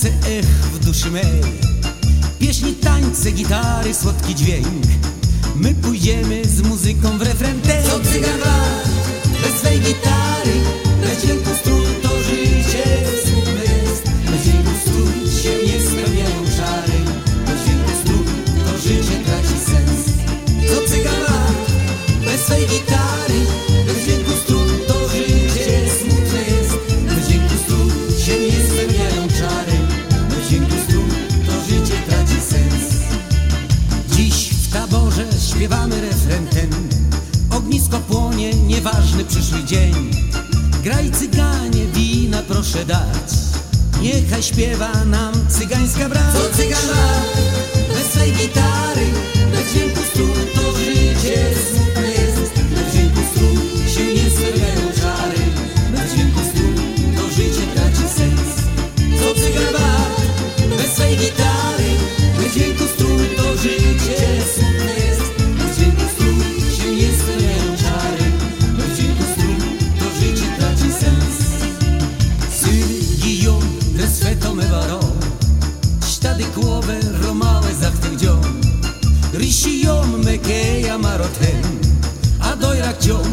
tańce, ech w duszy mej. Pieśni, tańce, gitary, słodki dźwięk. My pójdziemy z muzyką w refren ten Co cygan przyszły dzień. Graj cyganie, wina proszę dać. Niechaj śpiewa nam cygańska brać Co cygana, bez swej gitary Bez dźwięku strun di kuove romale zachtig dziom Rishi jom me ke jamar otem A dojrak jom